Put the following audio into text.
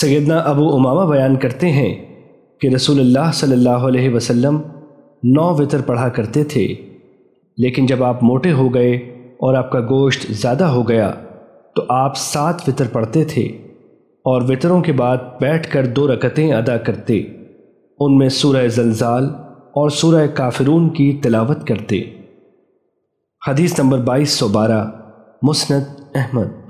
سیدنا ابو امامہ بیان کرتے ہیں کہ رسول اللہ صلی اللہ علیہ وسلم نو وطر پڑھا کرتے تھے، لیکن جب آپ موٹے ہو گئے اور آپ کا گوشت زیادہ ہو گیا تو آپ سات وطر پڑھتے تھے اور وطروں کے بعد بیٹھ کر دو رکتیں ادا کرتے، ان میں سورہ زلزال اور سورہ کافرون کی تلاوت کرتے۔ حدیث نمبر بائیس سو بارہ، مسند احمد۔